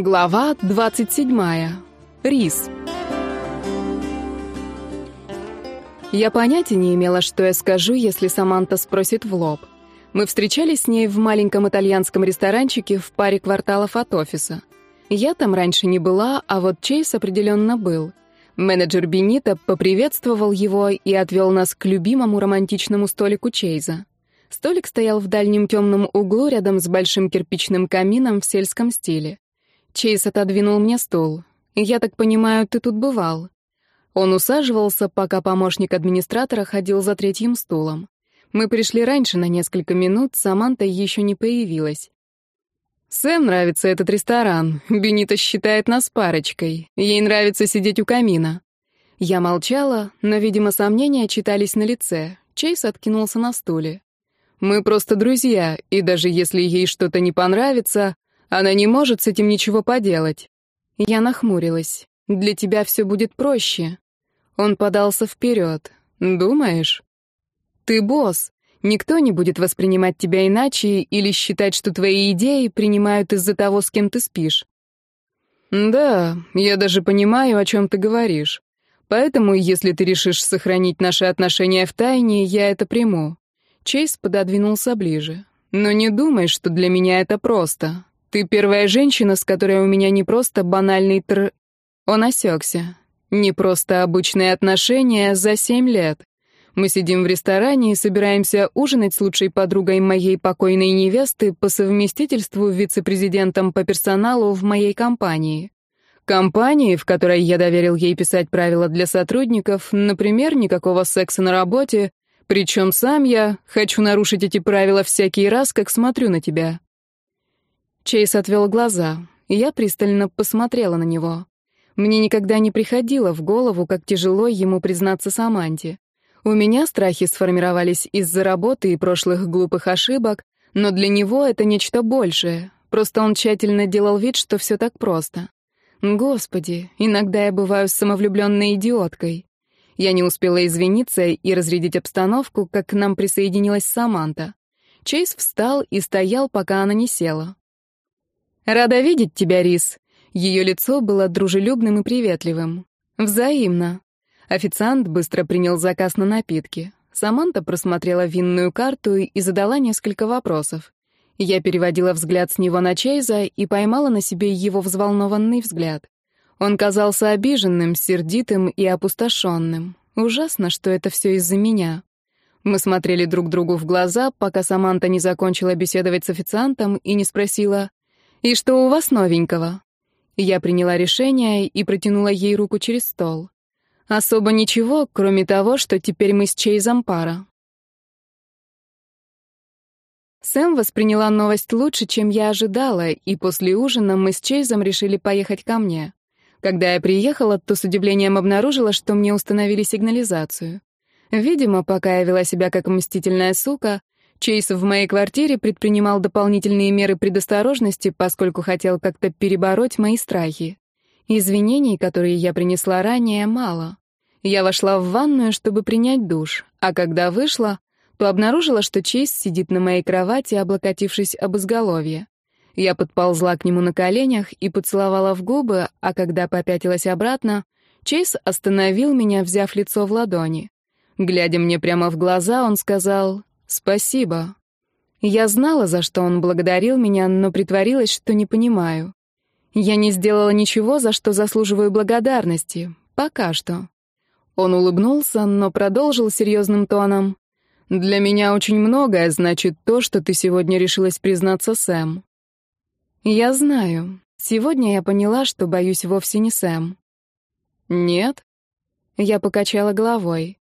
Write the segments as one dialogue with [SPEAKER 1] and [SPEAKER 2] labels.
[SPEAKER 1] Глава 27. Рис. Я понятия не имела, что я скажу, если Саманта спросит в лоб. Мы встречались с ней в маленьком итальянском ресторанчике в паре кварталов от офиса. Я там раньше не была, а вот Чейз определенно был. Менеджер Бенита поприветствовал его и отвел нас к любимому романтичному столику Чейза. Столик стоял в дальнем темном углу рядом с большим кирпичным камином в сельском стиле. Чейз отодвинул мне стол. «Я так понимаю, ты тут бывал?» Он усаживался, пока помощник администратора ходил за третьим стулом. Мы пришли раньше на несколько минут, Саманта еще не появилась. «Сэм нравится этот ресторан. Бенита считает нас парочкой. Ей нравится сидеть у камина». Я молчала, но, видимо, сомнения читались на лице. Чейз откинулся на стуле. «Мы просто друзья, и даже если ей что-то не понравится, она не может с этим ничего поделать. Я нахмурилась. Для тебя все будет проще. Он подался вперед. Думаешь? Ты босс. Никто не будет воспринимать тебя иначе или считать, что твои идеи принимают из-за того, с кем ты спишь. Да, я даже понимаю, о чем ты говоришь. Поэтому, если ты решишь сохранить наши отношения в тайне, я это приму. Чейз пододвинулся ближе. Но не думай, что для меня это просто. Ты первая женщина, с которой у меня не просто банальный тр... Он осекся. Не просто обычные отношения за семь лет. Мы сидим в ресторане и собираемся ужинать с лучшей подругой моей покойной невесты по совместительству вице-президентом по персоналу в моей компании. Компании, в которой я доверил ей писать правила для сотрудников, например, никакого секса на работе, причем сам я хочу нарушить эти правила всякий раз, как смотрю на тебя. Чейз отвел глаза. и Я пристально посмотрела на него. Мне никогда не приходило в голову, как тяжело ему признаться Саманте. У меня страхи сформировались из-за работы и прошлых глупых ошибок, но для него это нечто большее. Просто он тщательно делал вид, что все так просто. Господи, иногда я бываю самовлюбленной идиоткой. Я не успела извиниться и разрядить обстановку, как к нам присоединилась Саманта. Чейз встал и стоял, пока она не села. «Рада видеть тебя, Рис». Ее лицо было дружелюбным и приветливым. «Взаимно». Официант быстро принял заказ на напитки. Саманта просмотрела винную карту и задала несколько вопросов. Я переводила взгляд с него на Чейза и поймала на себе его взволнованный взгляд. Он казался обиженным, сердитым и опустошенным. Ужасно, что это все из-за меня. Мы смотрели друг другу в глаза, пока Саманта не закончила беседовать с официантом и не спросила, «И что у вас новенького?» Я приняла решение и протянула ей руку через стол. Особо ничего, кроме того, что теперь мы с Чейзом пара. Сэм восприняла новость лучше, чем я ожидала, и после ужина мы с Чейзом решили поехать ко мне. Когда я приехала, то с удивлением обнаружила, что мне установили сигнализацию. Видимо, пока я вела себя как мстительная сука, Чейз в моей квартире предпринимал дополнительные меры предосторожности, поскольку хотел как-то перебороть мои страхи. Извинений, которые я принесла ранее, мало. Я вошла в ванную, чтобы принять душ, а когда вышла, то обнаружила, что Чейз сидит на моей кровати, облокотившись об изголовье. Я подползла к нему на коленях и поцеловала в губы, а когда попятилась обратно, Чейз остановил меня, взяв лицо в ладони. Глядя мне прямо в глаза, он сказал, «Спасибо». Я знала, за что он благодарил меня, но притворилась, что не понимаю. Я не сделала ничего, за что заслуживаю благодарности. Пока что. Он улыбнулся, но продолжил серьезным тоном. «Для меня очень многое значит то, что ты сегодня решилась признаться Сэм». «Я знаю. Сегодня я поняла, что боюсь вовсе не Сэм». «Нет?» Я покачала головой.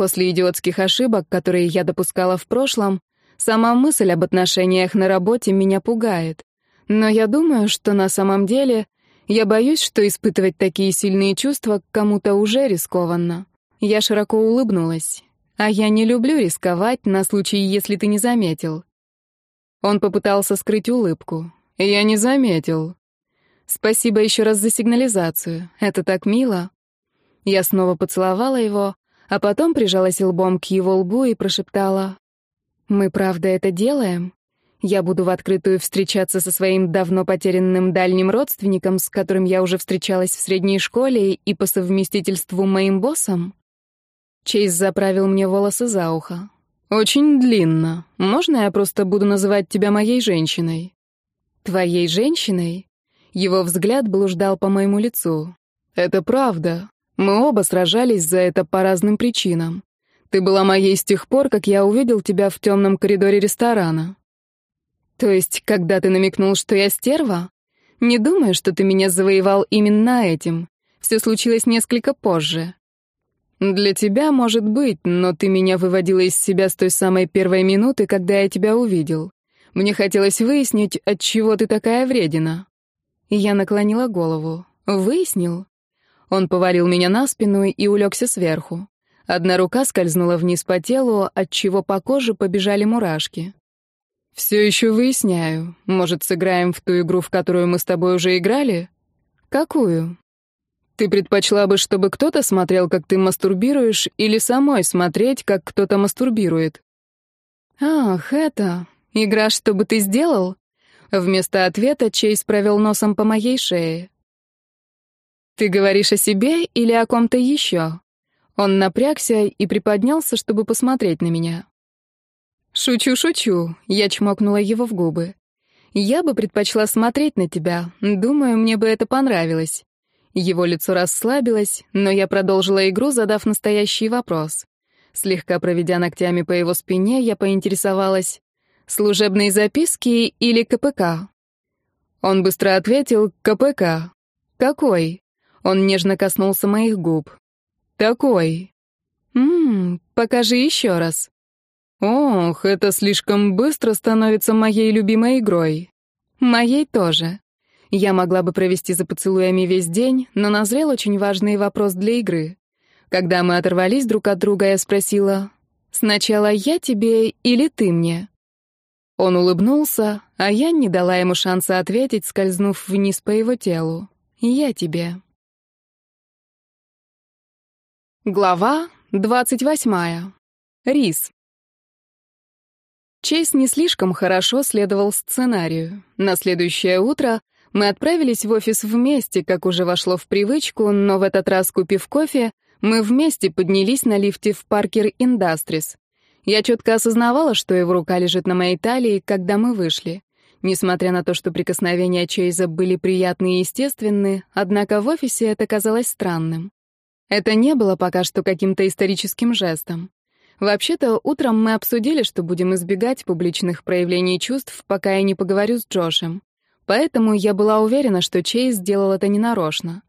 [SPEAKER 1] После идиотских ошибок, которые я допускала в прошлом, сама мысль об отношениях на работе меня пугает. Но я думаю, что на самом деле я боюсь, что испытывать такие сильные чувства к кому-то уже рискованно. Я широко улыбнулась. А я не люблю рисковать на случай, если ты не заметил. Он попытался скрыть улыбку. Я не заметил. Спасибо еще раз за сигнализацию. Это так мило. Я снова поцеловала его, а потом прижалась лбом к его лбу и прошептала. «Мы правда это делаем? Я буду в открытую встречаться со своим давно потерянным дальним родственником, с которым я уже встречалась в средней школе и по совместительству моим боссом?» Чейз заправил мне волосы за ухо. «Очень длинно. Можно я просто буду называть тебя моей женщиной?» «Твоей женщиной?» Его взгляд блуждал по моему лицу. «Это правда. Мы оба сражались за это по разным причинам. Ты была моей с тех пор, как я увидел тебя в темном коридоре ресторана. То есть, когда ты намекнул, что я стерва? Не думаю, что ты меня завоевал именно этим. Все случилось несколько позже. Для тебя, может быть, но ты меня выводила из себя с той самой первой минуты, когда я тебя увидел. Мне хотелось выяснить, от чего ты такая вредина. Я наклонила голову. Выяснил? Он повалил меня на спину и улегся сверху. Одна рука скользнула вниз по телу, отчего по коже побежали мурашки. «Все еще выясняю. Может, сыграем в ту игру, в которую мы с тобой уже играли?» «Какую?» «Ты предпочла бы, чтобы кто-то смотрел, как ты мастурбируешь, или самой смотреть, как кто-то мастурбирует?» «Ах, это... Игра «Что бы ты сделал?» Вместо ответа Чейз провел носом по моей шее. «Ты говоришь о себе или о ком-то еще?» Он напрягся и приподнялся, чтобы посмотреть на меня. «Шучу, шучу», — я чмокнула его в губы. «Я бы предпочла смотреть на тебя. Думаю, мне бы это понравилось». Его лицо расслабилось, но я продолжила игру, задав настоящий вопрос. Слегка проведя ногтями по его спине, я поинтересовалась, «Служебные записки или КПК?» Он быстро ответил, «КПК». «Какой?» Он нежно коснулся моих губ. «Такой». «Ммм, покажи еще раз». «Ох, это слишком быстро становится моей любимой игрой». «Моей тоже». Я могла бы провести за поцелуями весь день, но назрел очень важный вопрос для игры. Когда мы оторвались друг от друга, я спросила, «Сначала я тебе или ты мне?» Он улыбнулся, а я не дала ему шанса ответить, скользнув вниз по его телу. «Я тебе». Глава двадцать восьмая. Рис. Чейз не слишком хорошо следовал сценарию. На следующее утро мы отправились в офис вместе, как уже вошло в привычку, но в этот раз, купив кофе, мы вместе поднялись на лифте в Паркер Индастрис. Я четко осознавала, что его рука лежит на моей талии, когда мы вышли. Несмотря на то, что прикосновения Чейза были приятны и естественны, однако в офисе это казалось странным. Это не было пока что каким-то историческим жестом. Вообще-то, утром мы обсудили, что будем избегать публичных проявлений чувств, пока я не поговорю с Джошем. Поэтому я была уверена, что Чейз сделал это ненарочно.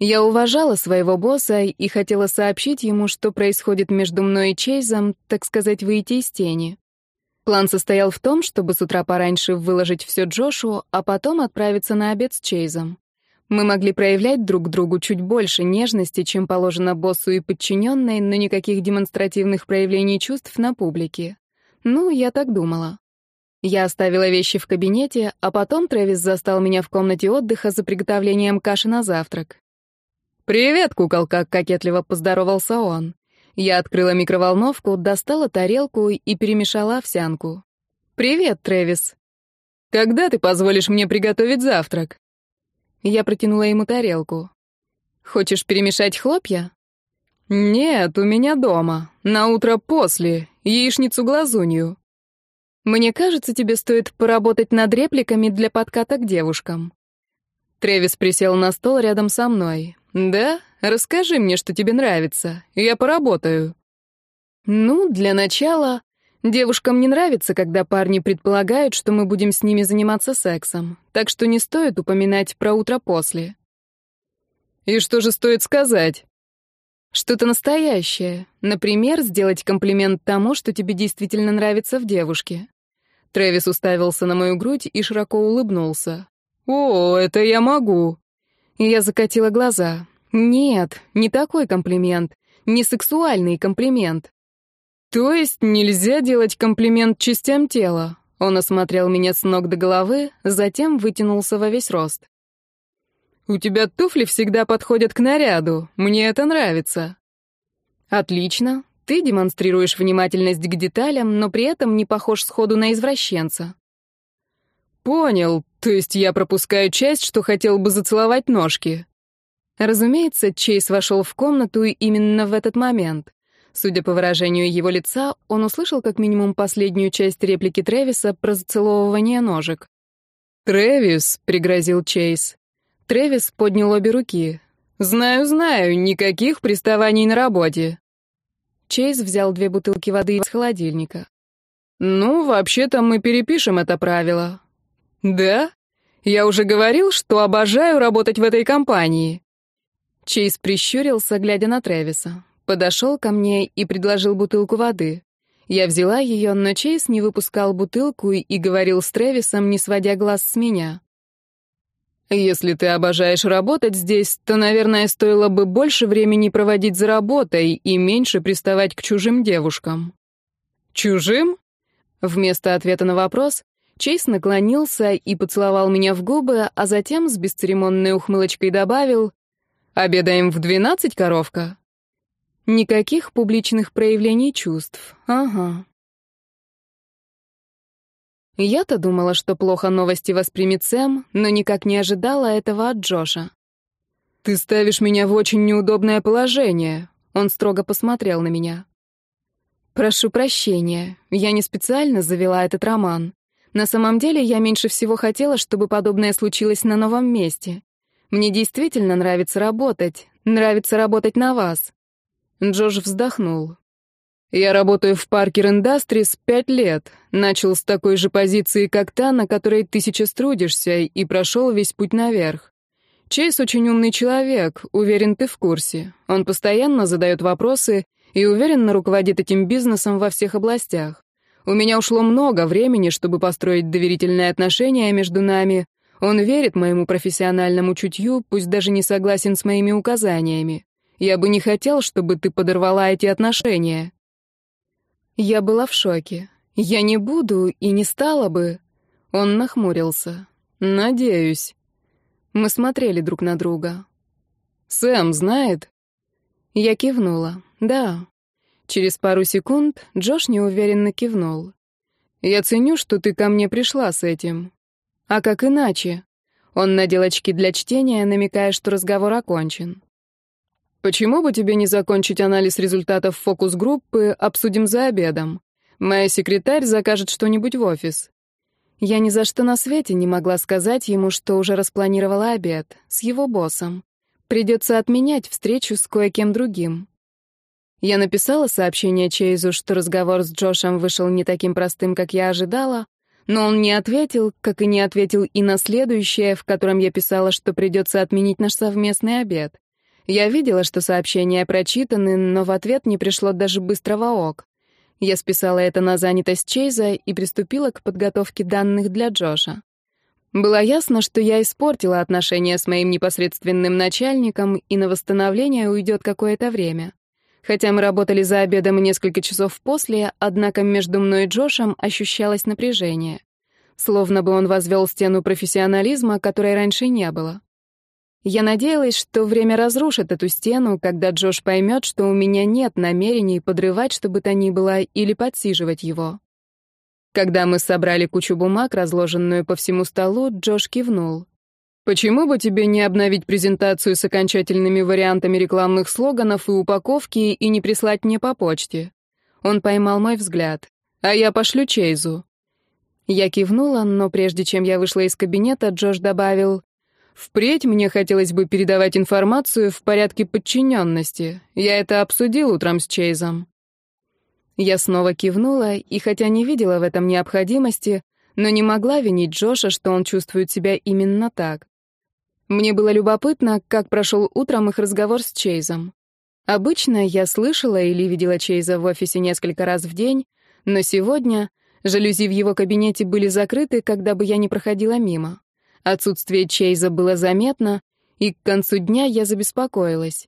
[SPEAKER 1] Я уважала своего босса и хотела сообщить ему, что происходит между мной и Чейзом, так сказать, выйти из тени. План состоял в том, чтобы с утра пораньше выложить все Джошу, а потом отправиться на обед с Чейзом. Мы могли проявлять друг другу чуть больше нежности, чем положено боссу и подчиненной, но никаких демонстративных проявлений чувств на публике. Ну, я так думала. Я оставила вещи в кабинете, а потом Трэвис застал меня в комнате отдыха за приготовлением каши на завтрак. «Привет, куколка!» — кокетливо поздоровался он. Я открыла микроволновку, достала тарелку и перемешала овсянку. «Привет, Трэвис!» «Когда ты позволишь мне приготовить завтрак?» Я протянула ему тарелку. «Хочешь перемешать хлопья?» «Нет, у меня дома. На утро после. Яичницу-глазунью». «Мне кажется, тебе стоит поработать над репликами для подката к девушкам». Трэвис присел на стол рядом со мной. «Да? Расскажи мне, что тебе нравится. Я поработаю». «Ну, для начала...» Девушкам не нравится, когда парни предполагают, что мы будем с ними заниматься сексом, так что не стоит упоминать про утро после. И что же стоит сказать? Что-то настоящее. Например, сделать комплимент тому, что тебе действительно нравится в девушке. Трэвис уставился на мою грудь и широко улыбнулся. «О, это я могу!» я закатила глаза. «Нет, не такой комплимент. Не сексуальный комплимент. То есть нельзя делать комплимент частям тела? Он осмотрел меня с ног до головы, затем вытянулся во весь рост. У тебя туфли всегда подходят к наряду. Мне это нравится. Отлично. Ты демонстрируешь внимательность к деталям, но при этом не похож сходу на извращенца. Понял. То есть я пропускаю часть, что хотел бы зацеловать ножки. Разумеется, Чейз вошел в комнату именно в этот момент. Судя по выражению его лица, он услышал как минимум последнюю часть реплики Тревиса про зацеловывание ножек. Тревис пригрозил Чейз. Тревис поднял обе руки. «Знаю, знаю, никаких приставаний на работе». Чейз взял две бутылки воды из холодильника. «Ну, вообще-то мы перепишем это правило». «Да? Я уже говорил, что обожаю работать в этой компании». Чейз прищурился, глядя на Тревиса. Подошел ко мне и предложил бутылку воды. Я взяла ее, но Чейз не выпускал бутылку и говорил с Трэвисом, не сводя глаз с меня. «Если ты обожаешь работать здесь, то, наверное, стоило бы больше времени проводить за работой и меньше приставать к чужим девушкам». «Чужим?» Вместо ответа на вопрос Чейз наклонился и поцеловал меня в губы, а затем с бесцеремонной ухмылочкой добавил «Обедаем в двенадцать, коровка?» Никаких публичных проявлений чувств. Ага. Я-то думала, что плохо новости воспримет Сэм, но никак не ожидала этого от Джоша. «Ты ставишь меня в очень неудобное положение», — он строго посмотрел на меня. «Прошу прощения, я не специально завела этот роман. На самом деле я меньше всего хотела, чтобы подобное случилось на новом месте. Мне действительно нравится работать, нравится работать на вас, Джош вздохнул. «Я работаю в Паркер Индастрис пять лет. Начал с такой же позиции, как та, на которой ты сейчас трудишься, и прошел весь путь наверх. Чейз очень умный человек, уверен, ты в курсе. Он постоянно задает вопросы и уверенно руководит этим бизнесом во всех областях. У меня ушло много времени, чтобы построить доверительные отношения между нами. Он верит моему профессиональному чутью, пусть даже не согласен с моими указаниями. Я бы не хотел, чтобы ты подорвала эти отношения». Я была в шоке. «Я не буду и не стала бы». Он нахмурился. «Надеюсь». Мы смотрели друг на друга. «Сэм знает?» Я кивнула. «Да». Через пару секунд Джош неуверенно кивнул. «Я ценю, что ты ко мне пришла с этим». «А как иначе?» Он надел очки для чтения, намекая, что разговор окончен. Почему бы тебе не закончить анализ результатов фокус-группы «Обсудим за обедом»? Моя секретарь закажет что-нибудь в офис». Я ни за что на свете не могла сказать ему, что уже распланировала обед с его боссом. Придется отменять встречу с кое-кем другим. Я написала сообщение Чейзу, что разговор с Джошем вышел не таким простым, как я ожидала, но он не ответил, как и не ответил и на следующее, в котором я писала, что придется отменить наш совместный обед. Я видела, что сообщения прочитаны, но в ответ не пришло даже быстрого ок. Я списала это на занятость Чейза и приступила к подготовке данных для Джоша. Было ясно, что я испортила отношения с моим непосредственным начальником, и на восстановление уйдет какое-то время. Хотя мы работали за обедом и несколько часов после, однако между мной и Джошем ощущалось напряжение. Словно бы он возвел стену профессионализма, которой раньше не было. Я надеялась, что время разрушит эту стену, когда Джош поймет, что у меня нет намерений подрывать что бы то ни было или подсиживать его. Когда мы собрали кучу бумаг, разложенную по всему столу, Джош кивнул. «Почему бы тебе не обновить презентацию с окончательными вариантами рекламных слоганов и упаковки и не прислать мне по почте?» Он поймал мой взгляд. «А я пошлю Чейзу». Я кивнула, но прежде чем я вышла из кабинета, Джош добавил, Впредь мне хотелось бы передавать информацию в порядке подчиненности. Я это обсудил утром с Чейзом. Я снова кивнула, и хотя не видела в этом необходимости, но не могла винить Джоша, что он чувствует себя именно так. Мне было любопытно, как прошел утром их разговор с Чейзом. Обычно я слышала или видела Чейза в офисе несколько раз в день, но сегодня жалюзи в его кабинете были закрыты, когда бы я не проходила мимо. Отсутствие Чейза было заметно, и к концу дня я забеспокоилась.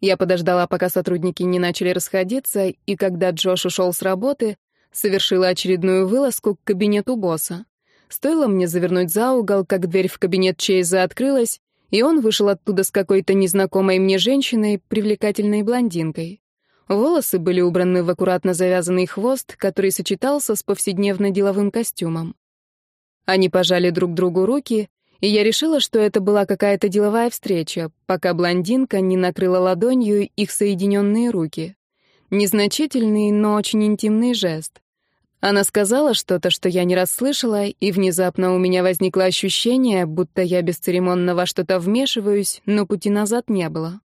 [SPEAKER 1] Я подождала, пока сотрудники не начали расходиться, и когда Джош ушел с работы, совершила очередную вылазку к кабинету босса. Стоило мне завернуть за угол, как дверь в кабинет Чейза открылась, и он вышел оттуда с какой-то незнакомой мне женщиной, привлекательной блондинкой. Волосы были убраны в аккуратно завязанный хвост, который сочетался с повседневно-деловым костюмом. Они пожали друг другу руки, и я решила, что это была какая-то деловая встреча, пока блондинка не накрыла ладонью их соединенные руки. Незначительный, но очень интимный жест. Она сказала что-то, что я не расслышала, и внезапно у меня возникло ощущение, будто я бесцеремонно во что-то вмешиваюсь, но пути назад не было.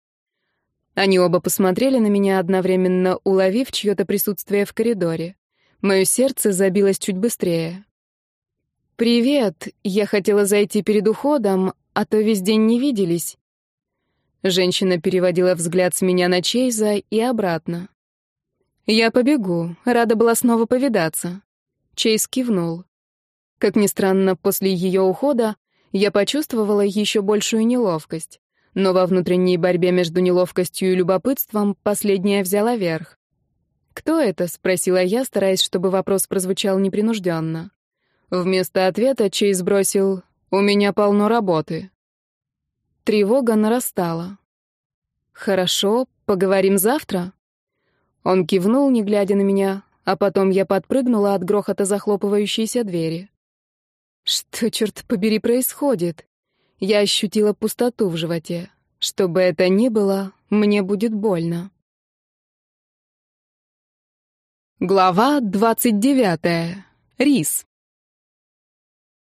[SPEAKER 1] Они оба посмотрели на меня, одновременно уловив чье-то присутствие в коридоре. Мое сердце забилось чуть быстрее. «Привет! Я хотела зайти перед уходом, а то весь день не виделись». Женщина переводила взгляд с меня на Чейза и обратно. «Я побегу. Рада была снова повидаться». Чейз кивнул. Как ни странно, после ее ухода я почувствовала еще большую неловкость. Но во внутренней борьбе между неловкостью и любопытством последняя взяла верх. «Кто это?» — спросила я, стараясь, чтобы вопрос прозвучал непринужденно. Вместо ответа Чейз бросил «У меня полно работы». Тревога нарастала. «Хорошо, поговорим завтра?» Он кивнул, не глядя на меня, а потом я подпрыгнула от грохота захлопывающейся двери. Что, черт побери, происходит? Я ощутила пустоту в животе. Что бы это ни было, мне будет больно. Глава двадцать девятая. Рис.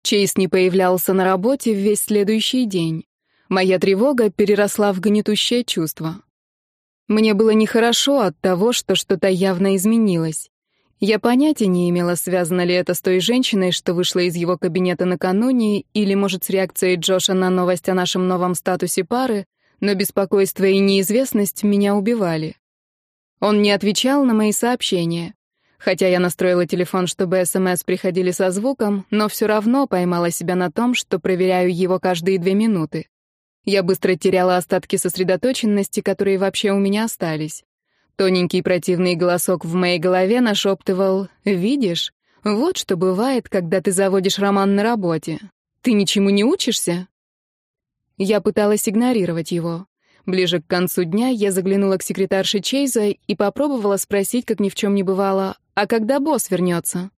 [SPEAKER 1] Чейз не появлялся на работе весь следующий день. Моя тревога переросла в гнетущее чувство. Мне было нехорошо от того, что что-то явно изменилось. Я понятия не имела, связано ли это с той женщиной, что вышла из его кабинета накануне, или, может, с реакцией Джоша на новость о нашем новом статусе пары, но беспокойство и неизвестность меня убивали. Он не отвечал на мои сообщения. Хотя я настроила телефон, чтобы СМС приходили со звуком, но все равно поймала себя на том, что проверяю его каждые две минуты. Я быстро теряла остатки сосредоточенности, которые вообще у меня остались. Тоненький противный голосок в моей голове нашептывал «Видишь? Вот что бывает, когда ты заводишь роман на работе. Ты ничему не учишься?» Я пыталась игнорировать его. Ближе к концу дня я заглянула к секретарше Чейза и попробовала спросить, как ни в чем не бывало, а когда босс вернется?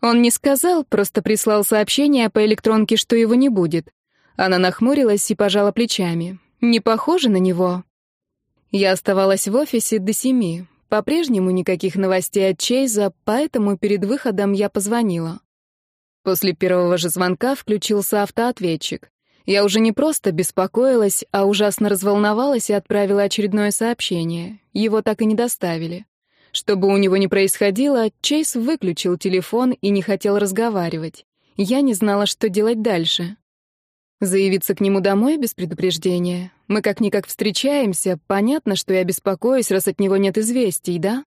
[SPEAKER 1] Он не сказал, просто прислал сообщение по электронке, что его не будет. Она нахмурилась и пожала плечами. Не похоже на него. Я оставалась в офисе до семи. По-прежнему никаких новостей от Чейза, поэтому перед выходом я позвонила. После первого же звонка включился автоответчик. Я уже не просто беспокоилась, а ужасно разволновалась и отправила очередное сообщение. Его так и не доставили. Чтобы у него не происходило, Чейз выключил телефон и не хотел разговаривать. Я не знала, что делать дальше. Заявиться к нему домой без предупреждения. Мы как-никак встречаемся, понятно, что я беспокоюсь, раз от него нет известий, да?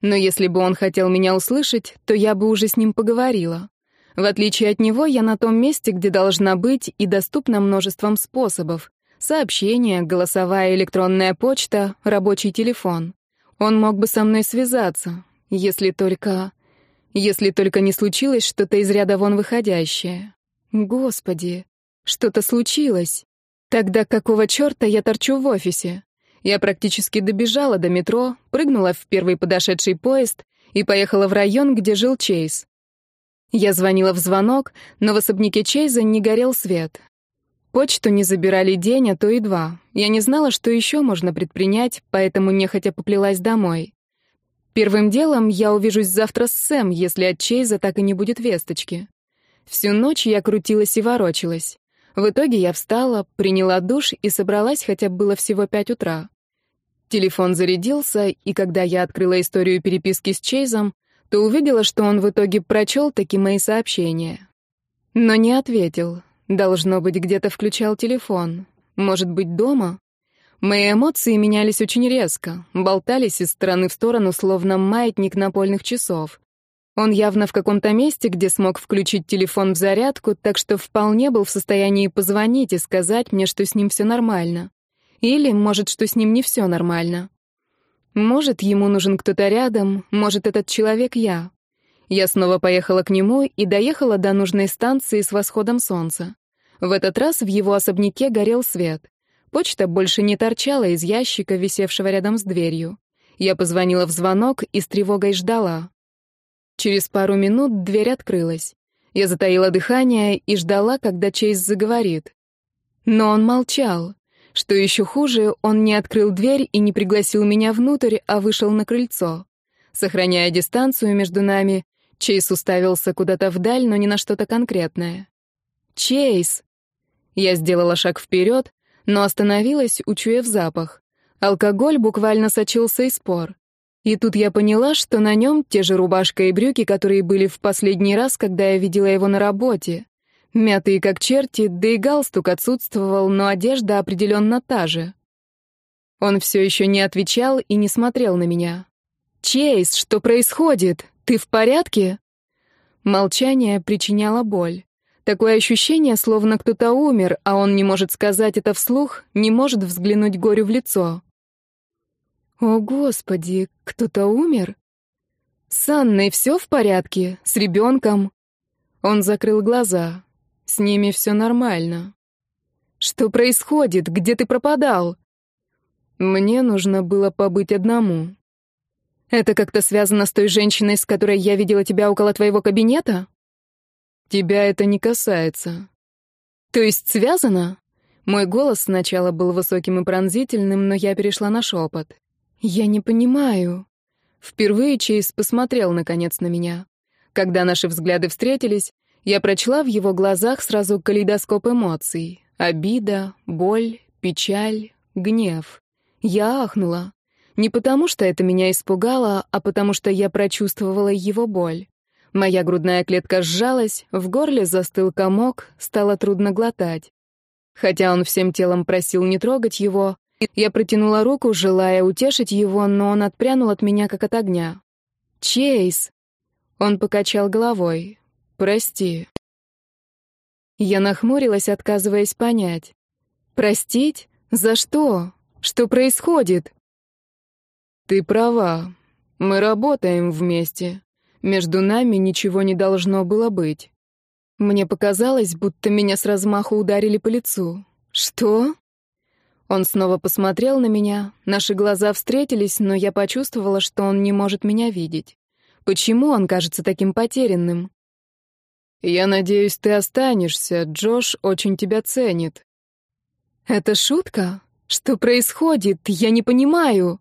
[SPEAKER 1] Но если бы он хотел меня услышать, то я бы уже с ним поговорила. В отличие от него, я на том месте, где должна быть и доступна множеством способов. Сообщение, голосовая электронная почта, рабочий телефон. Он мог бы со мной связаться, если только... Если только не случилось что-то из ряда вон выходящее. Господи, что-то случилось. Тогда какого черта я торчу в офисе? Я практически добежала до метро, прыгнула в первый подошедший поезд и поехала в район, где жил Чейз. Я звонила в звонок, но в особняке Чейза не горел свет. Почту не забирали день, а то и два. Я не знала, что еще можно предпринять, поэтому нехотя поплелась домой. Первым делом я увижусь завтра с Сэм, если от Чейза так и не будет весточки. Всю ночь я крутилась и ворочалась. В итоге я встала, приняла душ и собралась, хотя было всего пять утра. Телефон зарядился, и когда я открыла историю переписки с Чейзом, ты увидела, что он в итоге прочел таки мои сообщения? Но не ответил. Должно быть, где-то включал телефон. Может быть, дома? Мои эмоции менялись очень резко, болтались из стороны в сторону, словно маятник напольных часов. Он явно в каком-то месте, где смог включить телефон в зарядку, так что вполне был в состоянии позвонить и сказать мне, что с ним все нормально. Или, может, что с ним не все нормально. Может, ему нужен кто-то рядом, может, этот человек я. Я снова поехала к нему и доехала до нужной станции с восходом солнца. В этот раз в его особняке горел свет. Почта больше не торчала из ящика, висевшего рядом с дверью. Я позвонила в звонок и с тревогой ждала. Через пару минут дверь открылась. Я затаила дыхание и ждала, когда Чейз заговорит. Но он молчал. Что еще хуже, он не открыл дверь и не пригласил меня внутрь, а вышел на крыльцо. Сохраняя дистанцию между нами, Чейз уставился куда-то вдаль, но не на что-то конкретное. «Чейз!» Я сделала шаг вперед, но остановилась, учуяв запах. Алкоголь буквально сочился из пор. И тут я поняла, что на нем те же рубашка и брюки, которые были Мятые как черти, да и галстук отсутствовал, но одежда определенно та же. Он все еще не отвечал и не смотрел на меня. «Чейз, что происходит? Ты в порядке?» Молчание причиняло боль. Такое ощущение, словно кто-то умер, а он не может сказать это вслух, не может взглянуть горю в лицо. «О, Господи, кто-то умер?» «С Анной все в порядке? С ребенком?» Он закрыл глаза. С ними все нормально. Что происходит? Где ты пропадал? Мне нужно было побыть одному. Это как-то связано с той женщиной, с которой я видела тебя около твоего кабинета? Тебя это не касается. То есть связано? Мой голос сначала был высоким и пронзительным, но я перешла на шепот. Я не понимаю. Впервые Чейз посмотрел, наконец, на меня. Когда наши взгляды встретились, я прочла в его глазах сразу калейдоскоп эмоций. Обида, боль, печаль, гнев. Я ахнула. Не потому, что это меня испугало, а потому, что я прочувствовала его боль. Моя грудная клетка сжалась, в горле застыл комок, стало трудно глотать. Хотя он всем телом просил не трогать его, я протянула руку, желая утешить его, но он отпрянул от меня, как от огня. «Чейз!» Он покачал головой прости». Я нахмурилась, отказываясь понять. «Простить? За что? Что происходит?» «Ты права. Мы работаем вместе. Между нами ничего не должно было быть». Мне показалось, будто меня с размаху ударили по лицу. «Что?» Он снова посмотрел на меня, наши глаза встретились, но я почувствовала, что он не может меня видеть. Почему он кажется таким потерянным? Я надеюсь, ты останешься. Джош очень тебя ценит. Это шутка? Что происходит? Я не понимаю.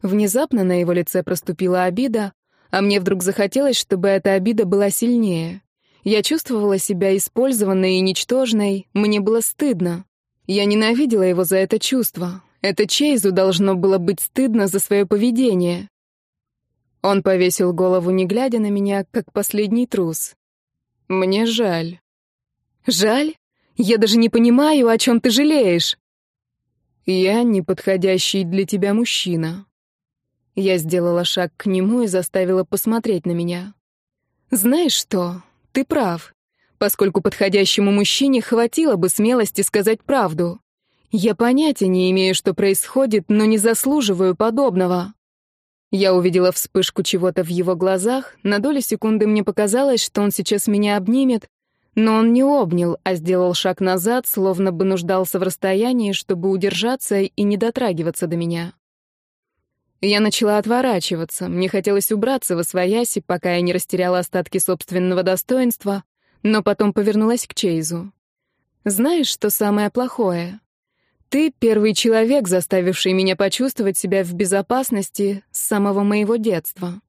[SPEAKER 1] Внезапно на его лице проступила обида, а мне вдруг захотелось, чтобы эта обида была сильнее. Я чувствовала себя использованной и ничтожной, мне было стыдно. Я ненавидела его за это чувство. Это Чейзу должно было быть стыдно за свое поведение. Он повесил голову, не глядя на меня, как последний трус. Мне жаль. Жаль? Я даже не понимаю, о чем ты жалеешь. Я неподходящий для тебя мужчина. Я сделала шаг к нему и заставила посмотреть на меня. Знаешь что? Ты прав. Поскольку подходящему мужчине хватило бы смелости сказать правду. Я понятия не имею, что происходит, но не заслуживаю подобного. Я увидела вспышку чего-то в его глазах, на долю секунды мне показалось, что он сейчас меня обнимет, но он не обнял, а сделал шаг назад, словно бы нуждался в расстоянии, чтобы удержаться и не дотрагиваться до меня. Я начала отворачиваться, мне хотелось убраться во свояси, пока я не растеряла остатки собственного достоинства, но потом повернулась к Чейзу. «Знаешь, что самое плохое? Ты первый человек, заставивший меня почувствовать себя в безопасности с самого моего детства.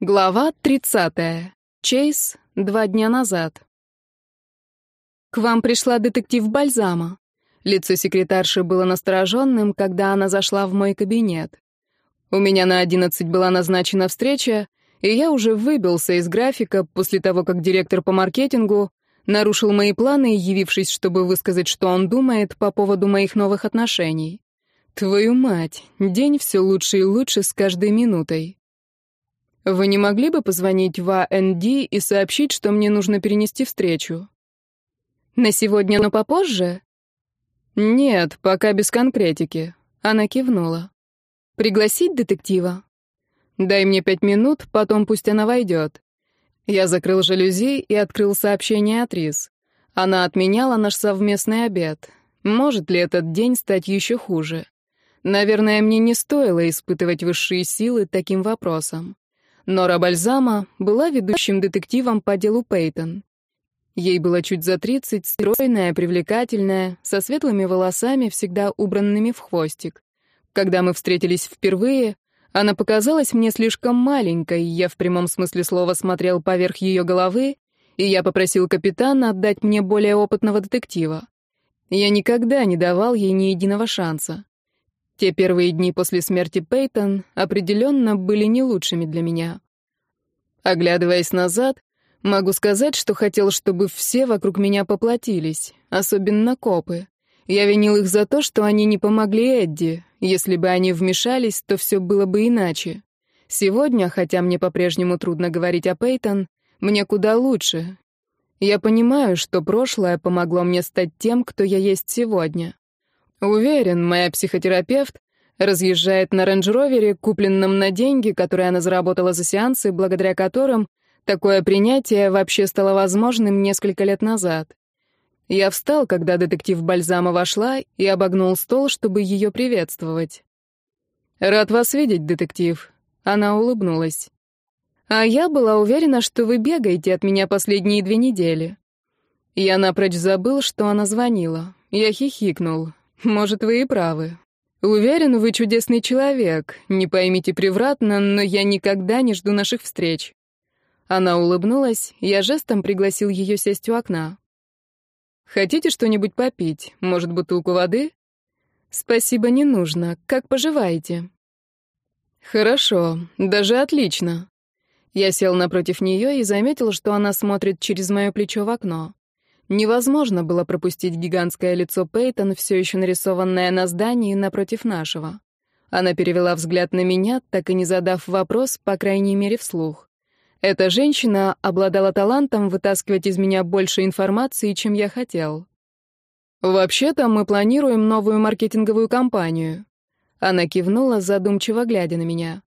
[SPEAKER 1] Глава 30. Чейз. Два дня назад. К вам пришла детектив Бальзама. Лицо секретарши было настороженным, когда она зашла в мой кабинет. У меня на 11 была назначена встреча, и я уже выбился из графика после того, как директор по маркетингу нарушил мои планы, явившись, чтобы высказать, что он думает по поводу моих новых отношений. Твою мать, день все лучше и лучше с каждой минутой. Вы не могли бы позвонить в АНД и сообщить, что мне нужно перенести встречу? На сегодня, но попозже? Нет, пока без конкретики. Она кивнула. Пригласить детектива? Дай мне пять минут, потом пусть она войдет. Я закрыл жалюзи и открыл сообщение от Рис. Она отменяла наш совместный обед. Может ли этот день стать еще хуже? Наверное, мне не стоило испытывать высшие силы таким вопросом. Нора Бальзама была ведущим детективом по делу Пейтон. Ей было чуть за 30, стройная, привлекательная, со светлыми волосами, всегда убранными в хвостик. Когда мы встретились впервые, она показалась мне слишком маленькой, я в прямом смысле слова смотрел поверх ее головы, и я попросил капитана отдать мне более опытного детектива. Я никогда не давал ей ни единого шанса. Те первые дни после смерти Пейтон определенно были не лучшими для меня. Оглядываясь назад, могу сказать, что хотел, чтобы все вокруг меня поплатились, особенно копы. Я винил их за то, что они не помогли Эдди, если бы они вмешались, то все было бы иначе. Сегодня, хотя мне по-прежнему трудно говорить о Пейтон, мне куда лучше. Я понимаю, что прошлое помогло мне стать тем, кто я есть сегодня. Уверен, моя психотерапевт разъезжает на рейндж-ровере, купленном на деньги, которые она заработала за сеансы, благодаря которым такое принятие вообще стало возможным несколько лет назад. Я встал, когда детектив Бальзама вошла и обогнул стол, чтобы ее приветствовать. «Рад вас видеть, детектив». Она улыбнулась. «А я была уверена, что вы бегаете от меня последние две недели». Я напрочь забыл, что она звонила. Я хихикнул. «Может, вы и правы. Уверен, вы чудесный человек. Не поймите превратно, но я никогда не жду наших встреч». Она улыбнулась, я жестом пригласил ее сесть у окна. Хотите что-нибудь попить? Может, бутылку воды? Спасибо, не нужно. Как поживаете? Хорошо, даже отлично. Я сел напротив нее и заметил, что она смотрит через мое плечо в окно. Невозможно было пропустить гигантское лицо Пейтон, все еще нарисованное на здании напротив нашего. Она перевела взгляд на меня, так и не задав вопрос, по крайней мере, вслух. Эта женщина обладала талантом вытаскивать из меня больше информации, чем я хотел. «Вообще-то мы планируем новую маркетинговую кампанию». Она кивнула, задумчиво глядя на меня.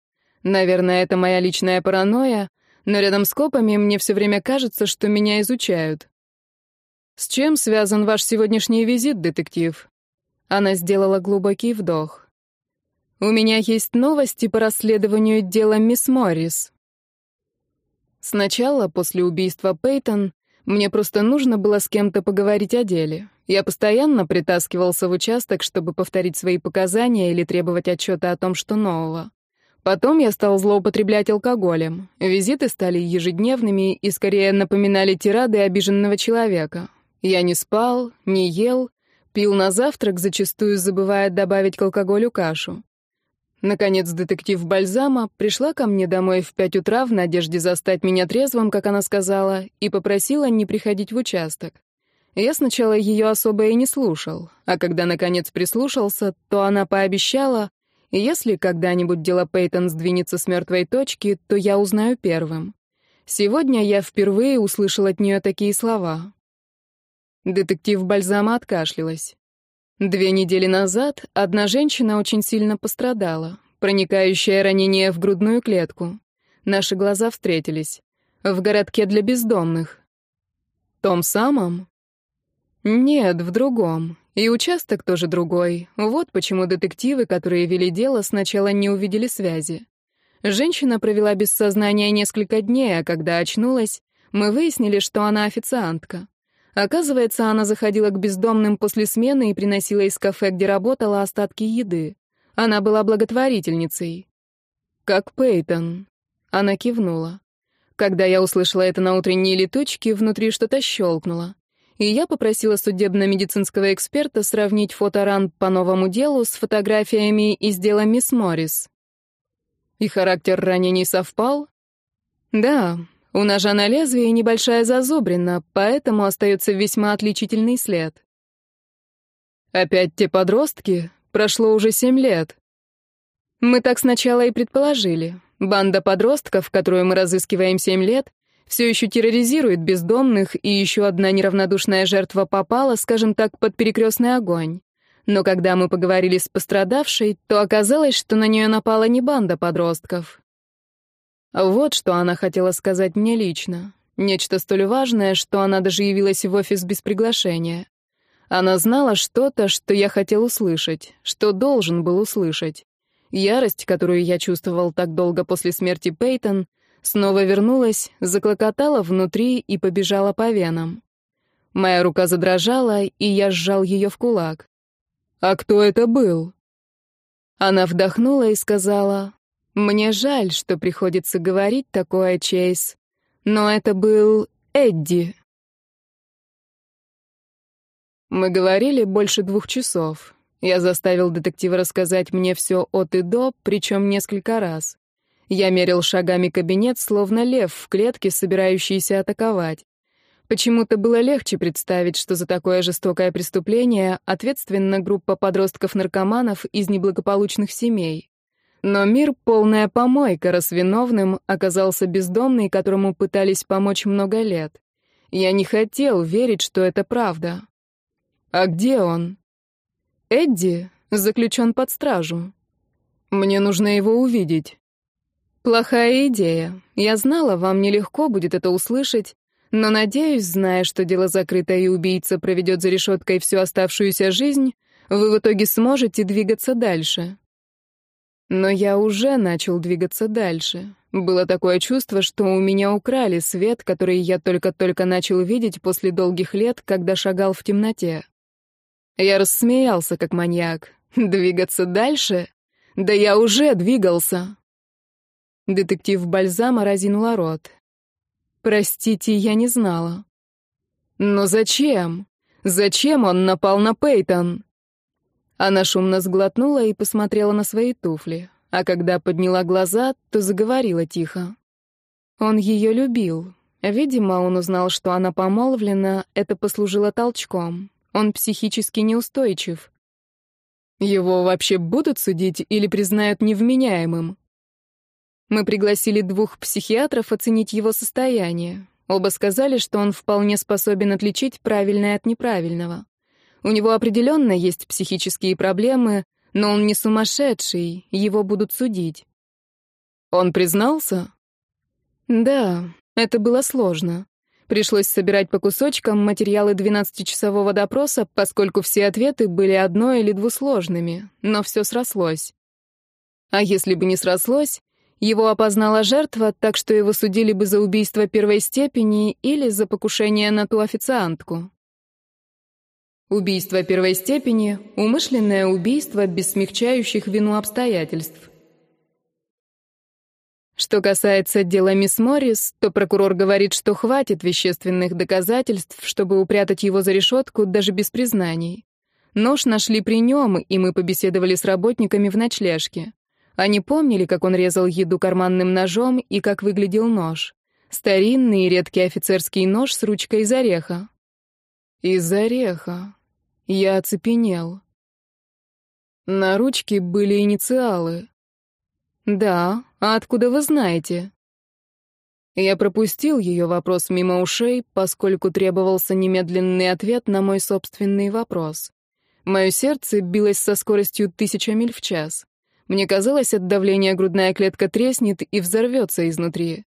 [SPEAKER 1] «Наверное, это моя личная паранойя, но рядом с копами мне все время кажется, что меня изучают». «С чем связан ваш сегодняшний визит, детектив?» Она сделала глубокий вдох. «У меня есть новости по расследованию дела мисс Моррис». Сначала, после убийства Пейтон, мне просто нужно было с кем-то поговорить о деле. Я постоянно притаскивался в участок, чтобы повторить свои показания или требовать отчета о том, что нового. Потом я стал злоупотреблять алкоголем. Визиты стали ежедневными и скорее напоминали тирады обиженного человека. Я не спал, не ел, пил на завтрак, зачастую забывая добавить к алкоголю кашу. Наконец детектив Бальзама пришла ко мне домой в пять утра в надежде застать меня трезвым, как она сказала, и попросила не приходить в участок. Я сначала ее особо и не слушал, а когда наконец прислушался, то она пообещала, если когда-нибудь дело Пейтон сдвинется с мертвой точки, то я узнаю первым. Сегодня я впервые услышал от нее такие слова. Детектив Бальзама откашлялась. Две недели назад одна женщина очень сильно пострадала, проникающее ранение в грудную клетку. Наши глаза встретились. В городке для бездомных. Том самом? Нет, в другом. И участок тоже другой. Вот почему детективы, которые вели дело, сначала не увидели связи. Женщина провела без сознания несколько дней, а когда очнулась, мы выяснили, что она официантка. Оказывается, она заходила к бездомным после смены и приносила из кафе, где работала, остатки еды. Она была благотворительницей. Как Пейтон. Она кивнула. Когда я услышала это на утренней летучке, внутри что-то щелкнуло. И я попросила судебно-медицинского эксперта сравнить фоторан по новому делу с фотографиями из дела мисс Моррис. И характер ранений совпал? Да, у ножа на лезвии небольшая зазубрина, поэтому остается весьма отличительный след. Опять те подростки? Прошло уже семь лет. Мы так сначала и предположили. Банда подростков, которую мы разыскиваем семь лет, все еще терроризирует бездомных, и еще одна неравнодушная жертва попала, скажем так, под перекрестный огонь. Но когда мы поговорили с пострадавшей, то оказалось, что на нее напала не банда подростков. Вот что она хотела сказать мне лично. Нечто столь важное, что она даже явилась в офис без приглашения. Она знала что-то, что я хотел услышать, что должен был услышать. Ярость, которую я чувствовал так долго после смерти Пейтон, снова вернулась, заклокотала внутри и побежала по венам. Моя рука задрожала, и я сжал ее в кулак. «А кто это был?» Она вдохнула и сказала мне жаль, что приходится говорить такое, Чейз, но это был Эдди. Мы говорили больше двух часов. Я заставил детектива рассказать мне все от и до, причем несколько раз. Я мерил шагами кабинет, словно лев в клетке, собирающийся атаковать. Почему-то было легче представить, что за такое жестокое преступление ответственна группа подростков-наркоманов из неблагополучных семей. Но мир, полная помойка, раз виновным оказался бездомный, которому пытались помочь много лет. Я не хотел верить, что это правда. А где он? Эдди заключен под стражу. Мне нужно его увидеть. Плохая идея. Я знала, вам нелегко будет это услышать, но надеюсь, зная, что дело закрыто и убийца проведет за решеткой всю оставшуюся жизнь, вы в итоге сможете двигаться дальше. Но я уже начал двигаться дальше. Было такое чувство, что у меня украли свет, который я только-только начал видеть после долгих лет, когда шагал в темноте. Я рассмеялся, как маньяк. «Двигаться дальше? Да я уже двигался!» Детектив Бальзама разинула рот. «Простите, я не знала». «Но зачем? Зачем он напал на Пейтон?» Она шумно сглотнула и посмотрела на свои туфли, а когда подняла глаза, то заговорила тихо. Он ее любил. Видимо, он узнал, что она помолвлена, это послужило толчком. Он психически неустойчив. Его вообще будут судить или признают невменяемым? Мы пригласили двух психиатров оценить его состояние. Оба сказали, что он вполне способен отличить правильное от неправильного. У него определенно есть психические проблемы, но он не сумасшедший, его будут судить. Он признался? Да, это было сложно. Пришлось собирать по кусочкам материалы 12-часового допроса, поскольку все ответы были одно- или двусложными, но все срослось. А если бы не срослось, его опознала жертва, так что его судили бы за убийство первой степени или за покушение на ту официантку. Убийство первой степени – умышленное убийство без смягчающих вину обстоятельств. Что касается дела мисс Моррис, то прокурор говорит, что хватит вещественных доказательств, чтобы упрятать его за решетку даже без признаний. Нож нашли при нем, и мы побеседовали с работниками в ночлежке. Они помнили, как он резал еду карманным ножом и как выглядел нож. Старинный и редкий офицерский нож с ручкой из ореха из ореха. Я оцепенел. На ручке были инициалы. «Да, а откуда вы знаете?» Я пропустил ее вопрос мимо ушей, поскольку требовался немедленный ответ на мой собственный вопрос. Мое сердце билось со скоростью тысяча миль в час. Мне казалось, от давления грудная клетка треснет и взорвется изнутри.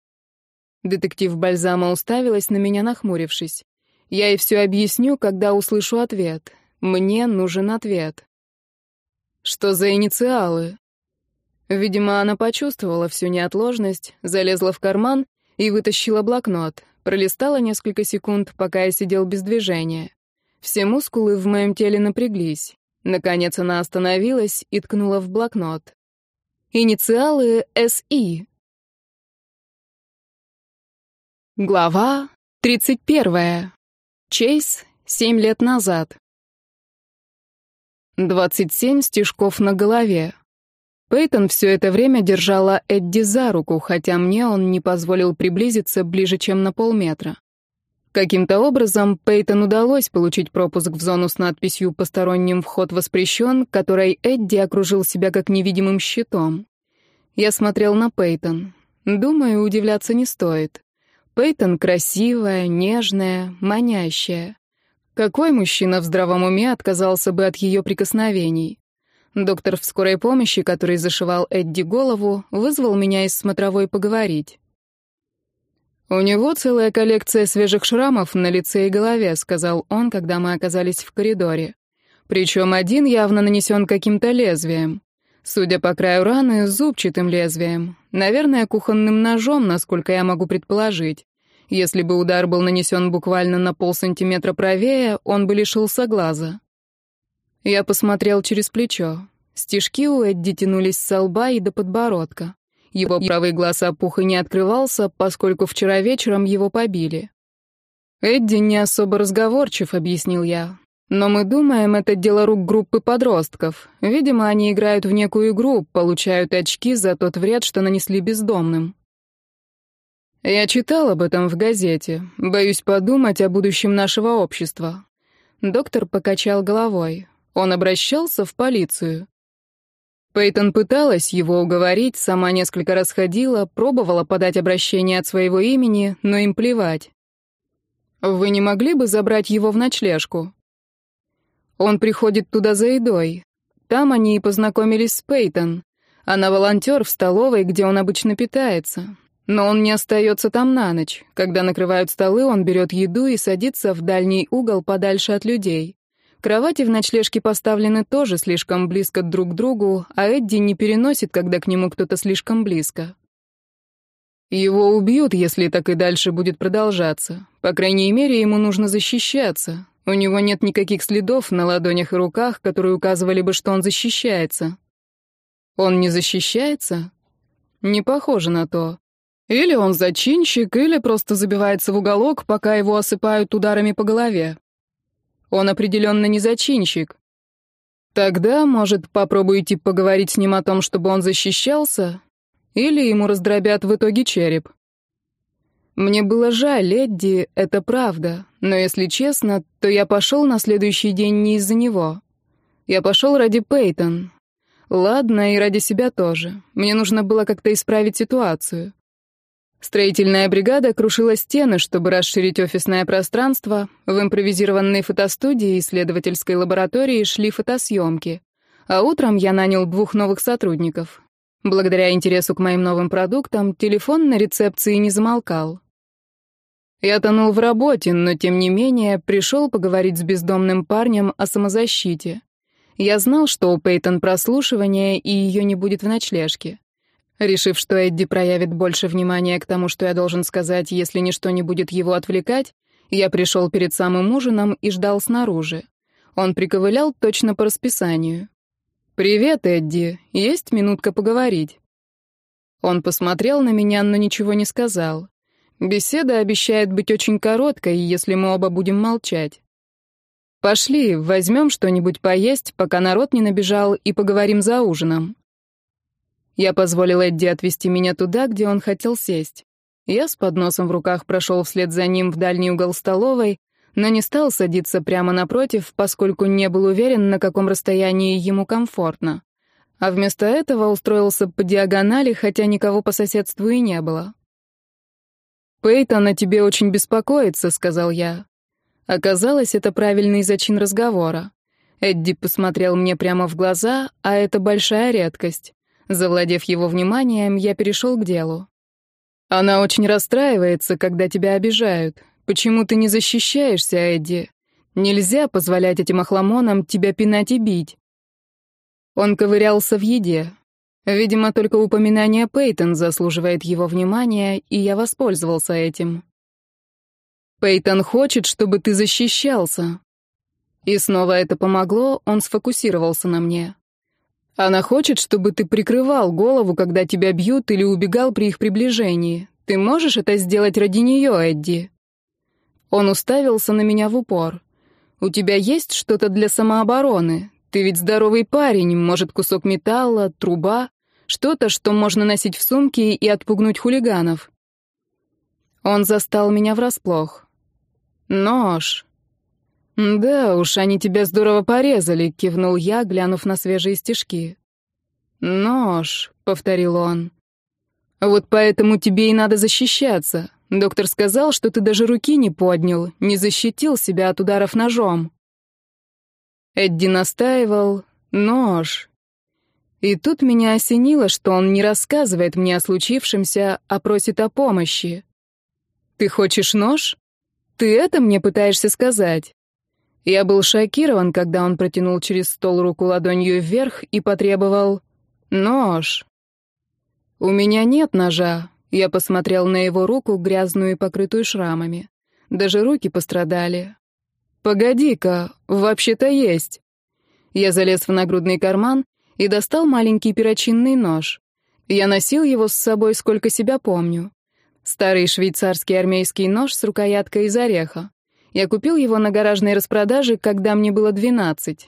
[SPEAKER 1] Детектив Бальзама уставилась на меня, нахмурившись. Я и все объясню, когда услышу ответ. Мне нужен ответ. Что за инициалы? Видимо, она почувствовала всю неотложность, залезла в карман и вытащила блокнот, пролистала несколько секунд, пока я сидел без движения. Все мускулы в моем теле напряглись. Наконец она остановилась и ткнула в блокнот. Инициалы СИ. Глава тридцать первая. Чейз, семь лет назад. Двадцать семь стежков на голове. Пейтон все это время держала Эдди за руку, хотя мне он не позволил приблизиться ближе, чем на полметра. Каким-то образом Пейтон удалось получить пропуск в зону с надписью «Посторонним вход воспрещен», которой Эдди окружил себя как невидимым щитом. Я смотрел на Пейтон. Думаю, удивляться не стоит. Пейтон красивая, нежная, манящая. Какой мужчина в здравом уме отказался бы от ее прикосновений? Доктор в скорой помощи, который зашивал Эдди голову, вызвал меня из смотровой поговорить. «У него целая коллекция свежих шрамов на лице и голове», — сказал он, когда мы оказались в коридоре. «Причем один явно нанесен каким-то лезвием. Судя по краю раны, зубчатым лезвием. Наверное, кухонным ножом, насколько я могу предположить. Если бы удар был нанесен буквально на полсантиметра правее, он бы лишился глаза. Я посмотрел через плечо. Стежки у Эдди тянулись с лба и до подбородка. Его правый глаз опух и не открывался, поскольку вчера вечером его побили. «Эдди не особо разговорчив», — объяснил я. Но мы думаем, это дело рук группы подростков. Видимо, они играют в некую игру, получают очки за тот вред, что нанесли бездомным. Я читал об этом в газете. Боюсь подумать о будущем нашего общества. Доктор покачал головой. Он обращался в полицию. Пейтон пыталась его уговорить, сама несколько раз ходила, пробовала подать обращение от своего имени, но им плевать. «Вы не могли бы забрать его в ночлежку?» Он приходит туда за едой. Там они и познакомились с Пейтон. Она волонтер в столовой, где он обычно питается. Но он не остается там на ночь. Когда накрывают столы, он берет еду и садится в дальний угол подальше от людей. Кровати в ночлежке поставлены тоже слишком близко друг к другу, а Эдди не переносит, когда к нему кто-то слишком близко. Его убьют, если так и дальше будет продолжаться. По крайней мере, ему нужно защищаться. У него нет никаких следов на ладонях и руках, которые указывали бы, что он защищается. Он не защищается? Не похоже на то. Или он зачинщик, или просто забивается в уголок, пока его осыпают ударами по голове. Он определенно не зачинщик. Тогда, может, попробуйте поговорить с ним о том, чтобы он защищался? Или ему раздробят в итоге череп? Мне было жаль Эдди, это правда, но если честно, то я пошел на следующий день не из-за него. Я пошел ради Пейтон. Ладно, и ради себя тоже. Мне нужно было как-то исправить ситуацию. Строительная бригада крушила стены, чтобы расширить офисное пространство. В импровизированной фотостудии и исследовательской лаборатории шли фотосъемки. А утром я нанял двух новых сотрудников. Благодаря интересу к моим новым продуктам телефон на рецепции не замолкал. Я тонул в работе, но тем не менее пришел поговорить с бездомным парнем о самозащите. Я знал, что у Пейтон прослушивание, и ее не будет в ночлежке. Решив, что Эдди проявит больше внимания к тому, что я должен сказать, если ничто не будет его отвлекать, я пришел перед самым ужином и ждал снаружи. Он приковылял точно по расписанию. «Привет, Эдди. Есть минутка поговорить?» Он посмотрел на меня, но ничего не сказал. Беседа обещает быть очень короткой, если мы оба будем молчать. Пошли, возьмем что-нибудь поесть, пока народ не набежал, и поговорим за ужином. Я позволил Эдди отвезти меня туда, где он хотел сесть. Я с подносом в руках прошел вслед за ним в дальний угол столовой, но не стал садиться прямо напротив, поскольку не был уверен, на каком расстоянии ему комфортно. А вместо этого устроился по диагонали, хотя никого по соседству и не было. «Пейтон о тебе очень беспокоится», — сказал я. Оказалось, это правильный зачин разговора. Эдди посмотрел мне прямо в глаза, а это большая редкость. Завладев его вниманием, я перешел к делу. «Она очень расстраивается, когда тебя обижают. Почему ты не защищаешься, Эдди? Нельзя позволять этим охламонам тебя пинать и бить». Он ковырялся в еде. Видимо, только упоминание Пейтон заслуживает его внимания, и я воспользовался этим. Пейтон хочет, чтобы ты защищался. И снова это помогло, он сфокусировался на мне. Она хочет, чтобы ты прикрывал голову, когда тебя бьют или убегал при их приближении. Ты можешь это сделать ради нее, Эдди? Он уставился на меня в упор. У тебя есть что-то для самообороны? Ты ведь здоровый парень, может, кусок металла, труба. Что-то, что можно носить в сумке и отпугнуть хулиганов. Он застал меня врасплох. Нож. Да уж, они тебя здорово порезали, кивнул я, глянув на свежие стежки. Нож, повторил он. Вот поэтому тебе и надо защищаться. Доктор сказал, что ты даже руки не поднял, не защитил себя от ударов ножом. Эдди настаивал. Нож. И тут меня осенило, что он не рассказывает мне о случившемся, а просит о помощи. «Ты хочешь нож? Ты это мне пытаешься сказать?» Я был шокирован, когда он протянул через стол руку ладонью вверх и потребовал «Нож». «У меня нет ножа», — я посмотрел на его руку, грязную и покрытую шрамами. Даже руки пострадали. «Погоди-ка, вообще-то есть». Я залез в нагрудный карман и достал маленький перочинный нож. Я носил его с собой, сколько себя помню. Старый швейцарский армейский нож с рукояткой из ореха. Я купил его на гаражной распродаже, когда мне было 12.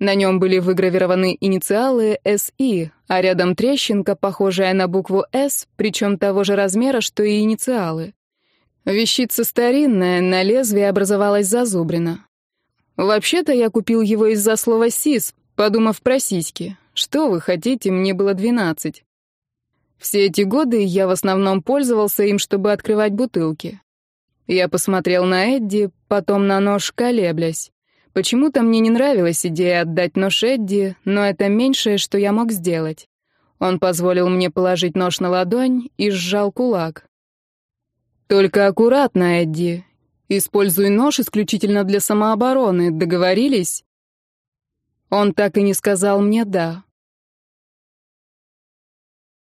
[SPEAKER 1] На нем были выгравированы инициалы «СИ», а рядом трещинка, похожая на букву «С», причем того же размера, что и инициалы. Вещица старинная, на лезвие образовалась зазубрина. Вообще-то я купил его из-за слова СИС подумав про сиськи. Что вы хотите, мне было двенадцать. Все эти годы я в основном пользовался им, чтобы открывать бутылки. Я посмотрел на Эдди, потом на нож, колеблясь. Почему-то мне не нравилась идея отдать нож Эдди, но это меньшее, что я мог сделать. Он позволил мне положить нож на ладонь и сжал кулак. «Только аккуратно, Эдди. Используй нож исключительно для самообороны, договорились?» Он так и не сказал мне «да».